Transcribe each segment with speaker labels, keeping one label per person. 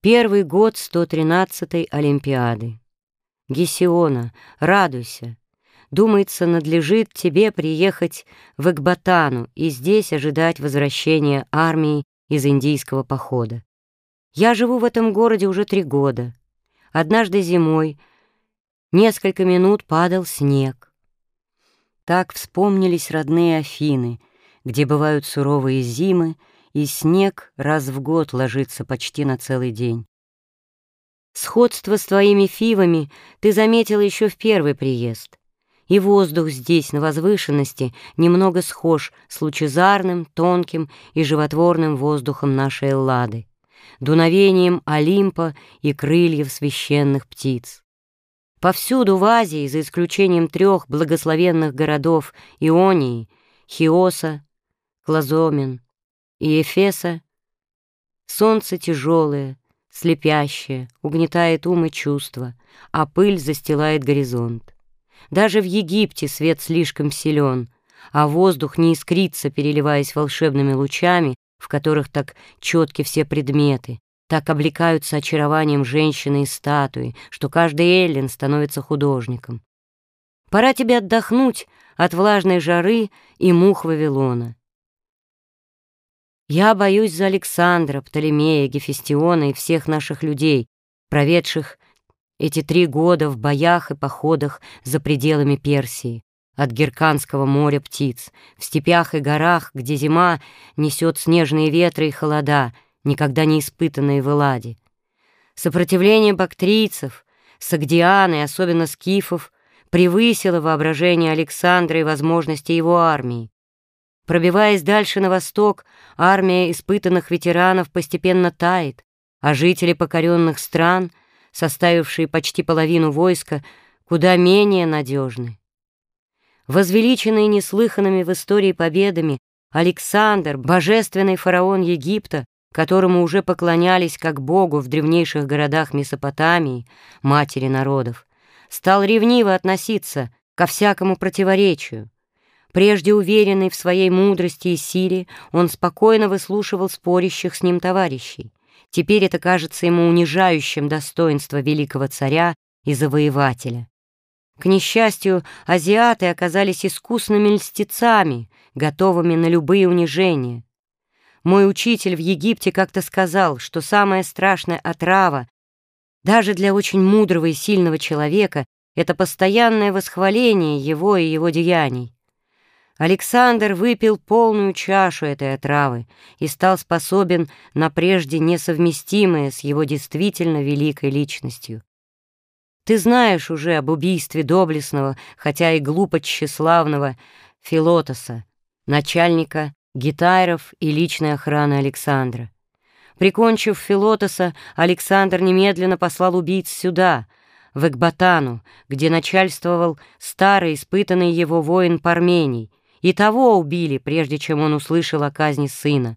Speaker 1: Первый год 113-й Олимпиады. Гесиона, радуйся. Думается, надлежит тебе приехать в Экбатану и здесь ожидать возвращения армии из индийского похода. Я живу в этом городе уже три года. Однажды зимой несколько минут падал снег. Так вспомнились родные Афины, где бывают суровые зимы, и снег раз в год ложится почти на целый день. Сходство с твоими фивами ты заметила еще в первый приезд. И воздух здесь, на возвышенности, немного схож с лучезарным, тонким и животворным воздухом нашей Эллады, дуновением Олимпа и крыльев священных птиц. Повсюду в Азии, за исключением трех благословенных городов Ионии, Хиоса, Клазомен и Эфеса, солнце тяжелое, слепящее, угнетает ум и чувства, а пыль застилает горизонт. Даже в Египте свет слишком силен, а воздух не искрится, переливаясь волшебными лучами, в которых так четки все предметы, так облекаются очарованием женщины и статуи, что каждый эллин становится художником. Пора тебе отдохнуть от влажной жары и мух Вавилона. Я боюсь за Александра, Птолемея, Гефестиона и всех наших людей, проведших эти три года в боях и походах за пределами Персии, от Герканского моря птиц, в степях и горах, где зима несет снежные ветры и холода, никогда не испытанные в Эладе. Сопротивление бактрийцев, сагдиан и особенно скифов превысило воображение Александра и возможности его армии. Пробиваясь дальше на восток, армия испытанных ветеранов постепенно тает, а жители покоренных стран, составившие почти половину войска, куда менее надежны. Возвеличенный неслыханными в истории победами, Александр, божественный фараон Египта, которому уже поклонялись как богу в древнейших городах Месопотамии, матери народов, стал ревниво относиться ко всякому противоречию, Прежде уверенный в своей мудрости и силе, он спокойно выслушивал спорящих с ним товарищей. Теперь это кажется ему унижающим достоинство великого царя и завоевателя. К несчастью, азиаты оказались искусными льстецами, готовыми на любые унижения. Мой учитель в Египте как-то сказал, что самая страшная отрава даже для очень мудрого и сильного человека — это постоянное восхваление его и его деяний. Александр выпил полную чашу этой отравы и стал способен на прежде несовместимое с его действительно великой личностью. Ты знаешь уже об убийстве доблестного, хотя и глупо тщеславного Филотоса, начальника гитайров и личной охраны Александра. Прикончив Филотоса, Александр немедленно послал убийц сюда, в Экбатану, где начальствовал старый испытанный его воин Пармений, и того убили, прежде чем он услышал о казни сына.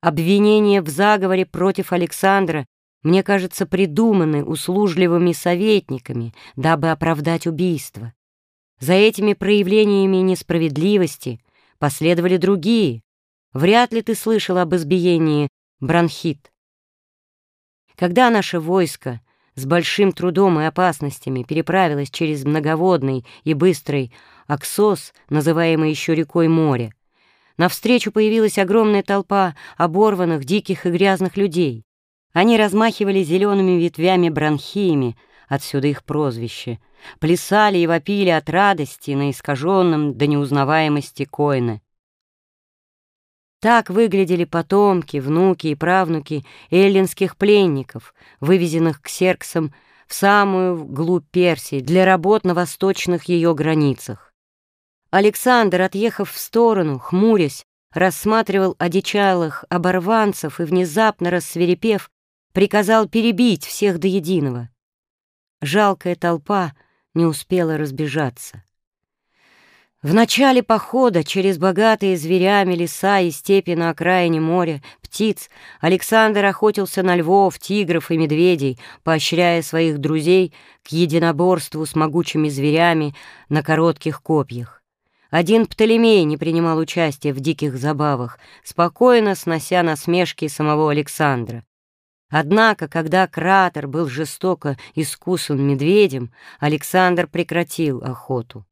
Speaker 1: Обвинения в заговоре против Александра, мне кажется, придуманы услужливыми советниками, дабы оправдать убийство. За этими проявлениями несправедливости последовали другие. Вряд ли ты слышал об избиении Бронхит. Когда наше войско с большим трудом и опасностями переправилась через многоводный и быстрый Аксос, называемый еще рекой море. Навстречу появилась огромная толпа оборванных, диких и грязных людей. Они размахивали зелеными ветвями бронхиями, отсюда их прозвище, плясали и вопили от радости на искаженном до неузнаваемости коины. Так выглядели потомки, внуки и правнуки эллинских пленников, вывезенных к серксам в самую глубь Персии для работ на восточных ее границах. Александр, отъехав в сторону, хмурясь, рассматривал одичалых оборванцев и, внезапно рассверепев, приказал перебить всех до единого. Жалкая толпа не успела разбежаться. В начале похода через богатые зверями леса и степи на окраине моря, птиц, Александр охотился на львов, тигров и медведей, поощряя своих друзей к единоборству с могучими зверями на коротких копьях. Один Птолемей не принимал участия в диких забавах, спокойно снося насмешки самого Александра. Однако, когда кратер был жестоко искусан медведем, Александр прекратил охоту.